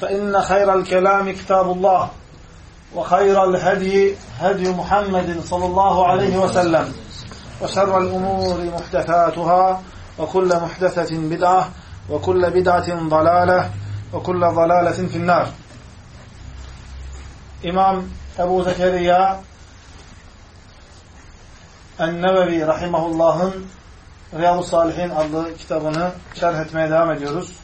فإن خير الكلام كتاب الله وخير الهدي هدي محمد صلى الله عليه وسلم وشر الأمور محدثاتها وكل محدثة بدعة وكل بدعة ضلالة وكل ضلالة في النار İmam Ebu Zekeriya En-Nevevi Rahimahullah'ın Riyadu Salihin adlı kitabını şerh etmeye devam ediyoruz.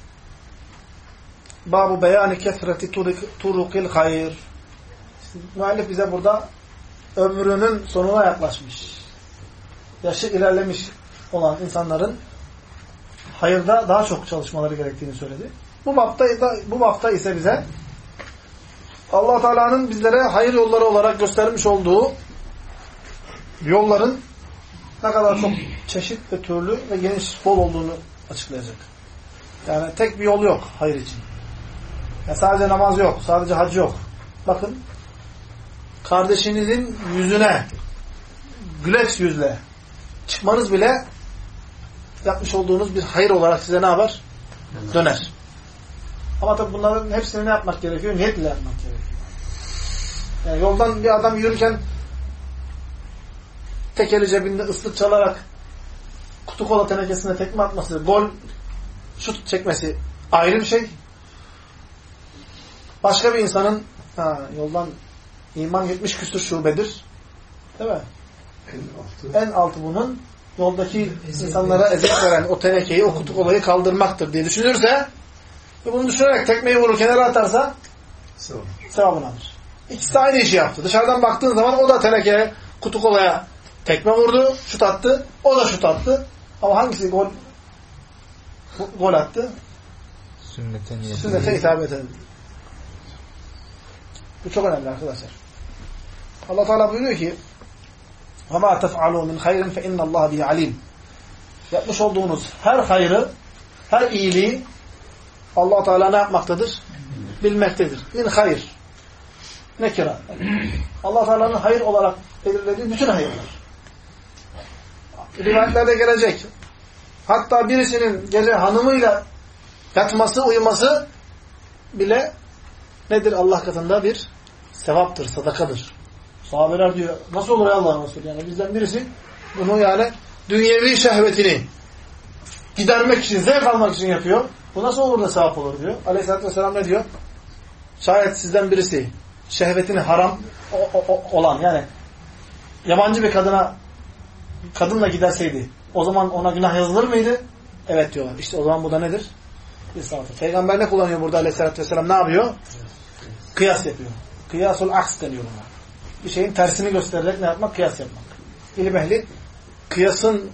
Babu beyani kesreti turukil hayır. Müellif bize burada ömrünün sonuna yaklaşmış. Yaşı ilerlemiş olan insanların hayırda daha çok çalışmaları gerektiğini söyledi. Bu bapta, bu bapta ise bize allah Teala'nın bizlere hayır yolları olarak göstermiş olduğu yolların ne kadar çok çeşit ve türlü ve geniş bol olduğunu açıklayacak. Yani tek bir yol yok hayır için. Yani sadece namaz yok, sadece hac yok. Bakın, kardeşinizin yüzüne, güleç yüzle çıkmanız bile yapmış olduğunuz bir hayır olarak size ne yapar? Döner. Ama tabi bunların hepsini ne yapmak gerekiyor? Niyetle yapmak gerekiyor. Yani yoldan bir adam yürürken tek eli cebinde ıslık çalarak kutu kola tenekesine tekme atması, gol şut çekmesi ayrı bir şey. Başka bir insanın ha, yoldan iman 70 küsur şubedir. Değil mi? En altı. En altı bunun yoldaki insanlara eziyet veren o tenekeyi, o kutu kolayı kaldırmaktır diye düşünürse ve bunu düşünerek tekmeyi vurur kenara atarsa sevabını alır. İkisi de aynı işi yaptı. Dışarıdan baktığın zaman o da tenekeye, kutu kolaya tekme vurdu, şut attı. O da şut attı. Ama hangisi gol gol attı? Sünnete. Sünnete isabet edildi. Bu çok önemli arkadaşlar. Allah Teala buyuruyor ki وَمَا تَفْعَلُوا مِنْ خَيْرٍ فَاِنَّ اللّٰهَ بِهِ عَلِيمٍ Yapmış olduğunuz her hayrı, her iyiliği allah Teala ne yapmaktadır? Bilmektedir. Min hayır. Nekira. allah Teala'nın hayır olarak belirlediği bütün hayırlar. Rivayetlerde gelecek. Hatta birisinin gece hanımıyla yatması, uyuması bile nedir Allah katında bir sevaptır, sadakadır. Sahabeler diyor, nasıl olur Allah Resulü? Yani bizden birisi bunu yani dünyevi şehvetini gidermek için, zevk almak için yapıyor. Bu nasıl olur da sevap olur diyor. Aleyhisselatü Vesselam ne diyor? Şayet sizden birisi şehvetini haram o, o, olan yani yabancı bir kadına kadınla giderseydi o zaman ona günah yazılır mıydı? Evet diyorlar. İşte o zaman bu da nedir? İslam'da. Peygamber ne kullanıyor burada aleyhissalatü vesselam? Ne yapıyor? Kıyas yapıyor. Kıyasul aks deniyor buna. Bir şeyin tersini göstererek ne yapmak? Kıyas yapmak. İlim ehli kıyasın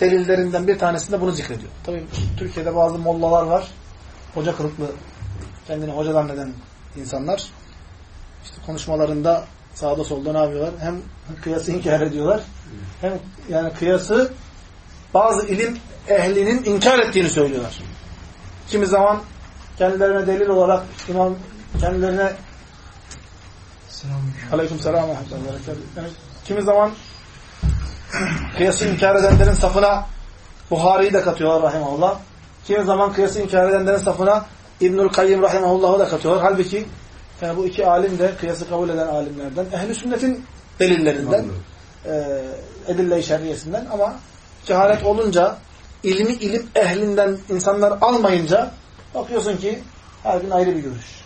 delillerinden bir tanesinde bunu zikrediyor. Tabii Türkiye'de bazı mollalar var. Hoca kılıklı kendini hoca zanneden insanlar. İşte konuşmalarında sağda solda ne yapıyorlar? Hem kıyası inkar ediyorlar. Hem yani kıyası bazı ilim ehlinin inkar ettiğini söylüyorlar. Kimi zaman kendilerine delil olarak imam kendilerine aleyküm selam yani, kimi zaman kıyası inkar edenlerin safına Buhari'yi de katıyorlar rahimahullah. Kimi zaman kıyası inkar edenlerin safına İbnül Kayyim rahimahullah'ı da katıyorlar. Halbuki yani bu iki alim de kıyası kabul eden alimlerden. Ehli sünnetin delillerinden. E, edille-i şerriyesinden ama cehalet olunca ilmi ilim ehlinden insanlar almayınca bakıyorsun ki her gün ayrı bir görüş.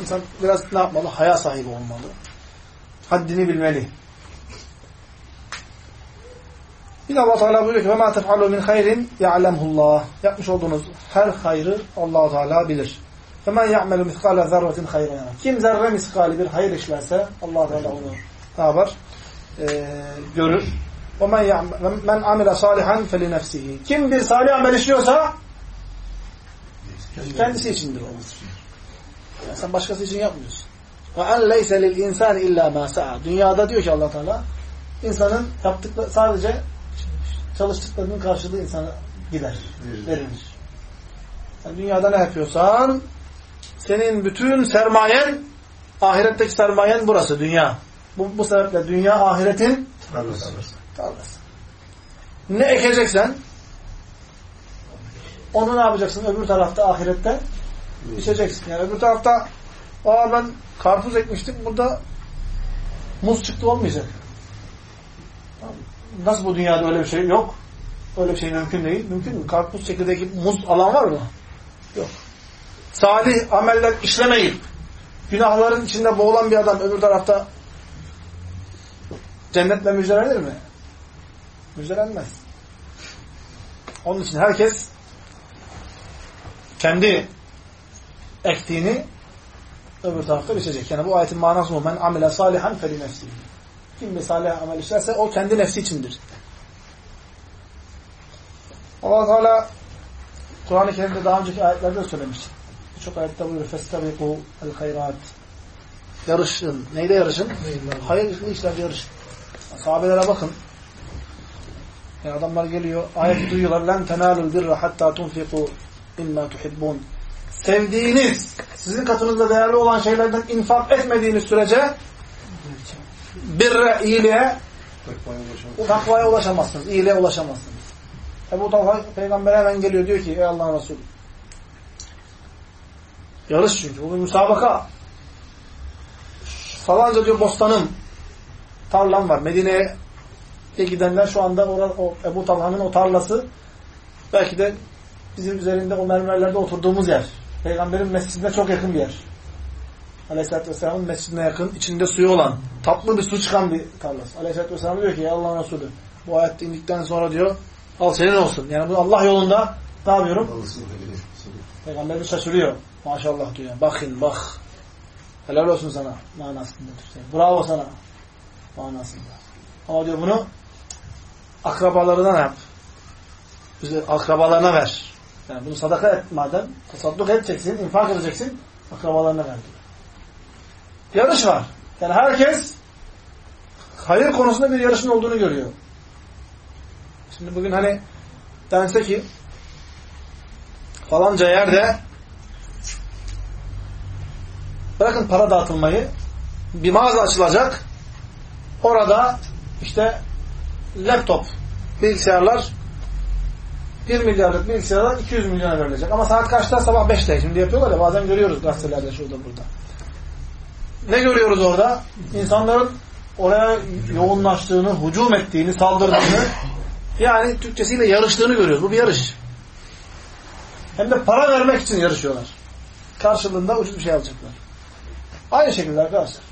İnsan biraz ne yapmalı? Haya sahibi olmalı. Haddini bilmeli. Bir Allah Teala buyuruyor ki: "Ve ma tef'alu min hayrin ya'lemhullah." Yapmış olduğunuz her hayrı Allah Teala bilir. Ve men ya'melu miskale yara. Kim zerre miskali bir hayır işlerse Allah Teala onu ne yapar? Ee, görür. Ve men men amile salihan nefsihi. Kim bir salih amel işliyorsa kendisi içindir o. Sen başkası için yapmıyorsun. Leyse lil insani illa ma sa'a. Dünyada diyor ki Allah Teala insanın yaptıkları sadece çalıştıklarının karşılığı insana gider, verilir. Yani dünyada ne yapıyorsan senin bütün sermayen ahiretteki sermayen burası, dünya. Bu, bu sebeple dünya ahiretin tarlası. Ne ekeceksen onu ne yapacaksın? Öbür tarafta ahirette biçeceksin. Yani öbür tarafta aa ben karpuz ekmiştim burada muz çıktı olmayacak. Nasıl bu dünyada öyle bir şey yok? Öyle bir şey mümkün değil. Mümkün mü? Karpuz çekirdeği muz alan var mı? Yok. Salih ameller işlemeyip günahların içinde boğulan bir adam öbür tarafta cennetle müjdelenir mi? Müjdelenmez. Onun için herkes kendi ektiğini öbür tarafta biçecek. Yani bu ayetin manası bu. Men amile salihan feli nefsi. Kim bir salih amel işlerse o kendi nefsi içindir. Allah Teala Kur'an-ı Kerim'de daha önceki ayetlerde söylemiş. Birçok ayette buyuruyor. Festabiku el hayrat. Yarışın. Neyle yarışın? Hayırlı işlerde yarışın. Sahabelere bakın. Yani adamlar geliyor, ayet duyuyorlar. Lan tenalul birra hatta tunfiku imma tuhibbun. Sevdiğiniz, sizin katınızda değerli olan şeylerden infak etmediğiniz sürece birre, iyiliğe takvaya ulaşamazsınız. İyiliğe ulaşamazsınız. Ebu Talha peygamber hemen geliyor diyor ki ey Allah'ın Resulü yarış çünkü. Bu bir müsabaka. Falanca diyor bostanım tarlam var. Medine'ye gidenler şu anda o Ebu Talha'nın o tarlası belki de bizim üzerinde o mermerlerde oturduğumuz yer. Peygamberin mescidine çok yakın bir yer. Aleyhisselatü Vesselam'ın mescidine yakın, içinde suyu olan, tatlı bir su çıkan bir tarlası. Aleyhisselatü Vesselam diyor ki ya Allah'ın Resulü bu ayet indikten sonra diyor al senin olsun. Yani bu Allah yolunda ne yapıyorum? Peygamber şaşırıyor. Maşallah diyor. Bakın bak. Helal olsun sana manasında. Bravo sana manasında. Ama diyor bunu akrabalarına yap. Akrabalarına ver. Yani bunu sadaka et madem. Tasadduk edeceksin, infak edeceksin. Akrabalarına ver. Yarış var. Yani herkes hayır konusunda bir yarışın olduğunu görüyor. Şimdi bugün hani dense ki falanca yerde bırakın para dağıtılmayı bir mağaza açılacak orada işte laptop bilgisayarlar 1 milyarlık bilgisayarlar 200 milyona verilecek. Ama saat kaçta? Sabah 5'te. Şimdi yapıyorlar ya bazen görüyoruz gazetelerde şurada burada. Ne görüyoruz orada? İnsanların oraya yoğunlaştığını, hücum ettiğini, saldırdığını yani Türkçesiyle yarıştığını görüyoruz. Bu bir yarış. Hem de para vermek için yarışıyorlar. Karşılığında ucuz bir şey alacaklar. Aynı şekilde arkadaşlar.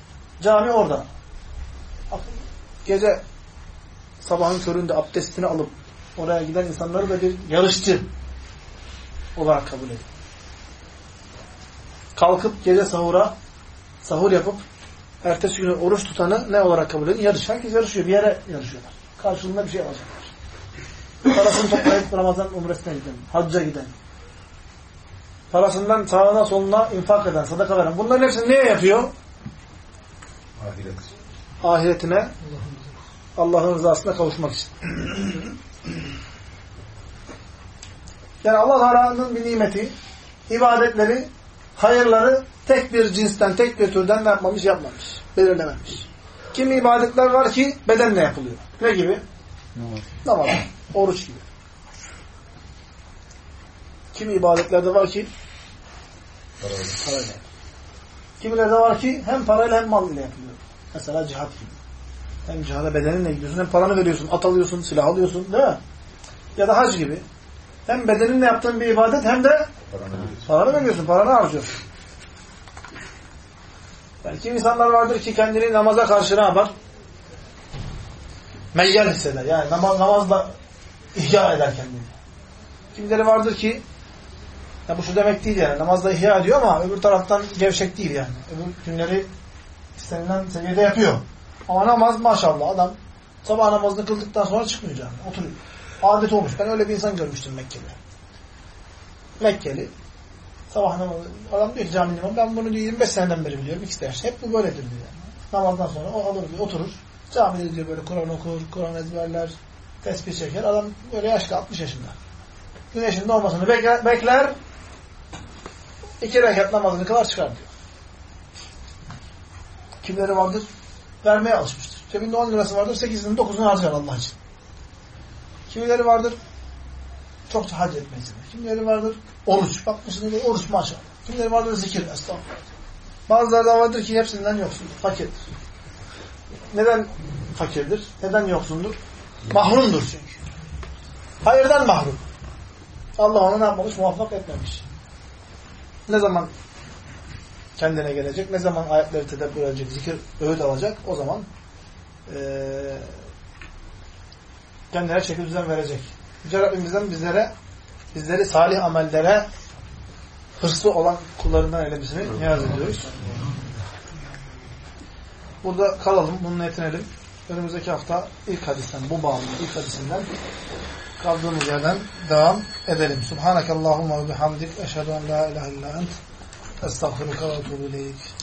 Cami orada. Gece sabahın köründe abdestini alıp oraya giden insanları da bir yarışçı olarak kabul edin. Kalkıp gece sahura sahur yapıp ertesi günü oruç tutanı ne olarak kabul edin? Yarış. Herkes yarışıyor. Bir yere yarışıyorlar. Karşılığında bir şey alacaklar. Parasını toplayıp Ramazan umresine giden, hacca giden, parasından sağına soluna infak eden, sadaka veren. Bunların hepsini neye yapıyor? Ahiret. Ahiretine Allah'ın rızasına kavuşmak için. Yani Allah Teala'nın bir nimeti, ibadetleri, hayırları tek bir cinsten, tek bir türden ne yapmamış? Yapmamış. Belirlememiş. Kimi ibadetler var ki bedenle yapılıyor. Ne gibi? Namaz. Namaz, oruç gibi. Kimi ibadetlerde var ki parayla. Kimilerde var ki hem parayla hem mal ile yapılıyor. Mesela cihat gibi. Hem cihada bedeninle gidiyorsun hem paranı veriyorsun, at alıyorsun, silah alıyorsun değil mi? Ya da hac gibi. Hem bedeninle yaptığın bir ibadet hem de Paranı veriyorsun. paranı harcıyorsun. Yani kim insanlar vardır ki kendini namaza karşı ne yapar? Meyyal hisseder. Yani namaz, namazla ihya eder kendini. Kimileri vardır ki ya bu şu demek değil yani. Namazla ihya ediyor ama öbür taraftan gevşek değil yani. Öbür günleri istenilen seviyede yapıyor. Ama namaz maşallah adam sabah namazını kıldıktan sonra çıkmıyor canım. Oturuyor. Adet olmuş. Ben öyle bir insan görmüştüm Mekke'de. Mekkeli. Sabah namazı. Adam diyor ki cami imamı ben bunu diyor 25 seneden beri biliyorum. İkisi de yaşlı. Hep bu böyledir diyor. Namazdan sonra o alır diyor oturur. Camide diyor böyle Kur'an okur, Kur'an ezberler, tesbih çeker. Adam böyle yaşlı 60 yaşında. Güneşin doğmasını bekler, bekler iki rekat namazını kılar çıkar diyor. Kimleri vardır? Vermeye alışmıştır. Cebinde 10 lirası vardır, 8'ini 9'unu harcar Allah için. Kimileri vardır? Çokça hac etmeyi. Kimileri vardır? Oruç. Bakmışsın diyor, oruç maşallah. Kimileri vardır? Zikir. Estağfurullah. Bazıları da vardır ki hepsinden yoksundur. Fakirdir. Neden fakirdir? Neden yoksundur? Mahrumdur çünkü. Hayırdan mahrum. Allah onu ne yapmamış? Muvaffak etmemiş. Ne zaman kendine gelecek, ne zaman ayetleri tedebbür edecek, zikir, öğüt alacak, o zaman ee, kendine çeki düzen verecek. Yüce Rabbimizden bizlere, bizleri salih amellere hırslı olan kullarından eylemesini niyaz ediyoruz. Burada kalalım, bununla yetinelim. Önümüzdeki hafta ilk hadisten, bu bağımlı ilk hadisinden kaldığımız yerden devam edelim. Subhanakallahumma ve bihamdik. Eşhedü en la ilahe illa ent. Estağfiruka ve ileyk.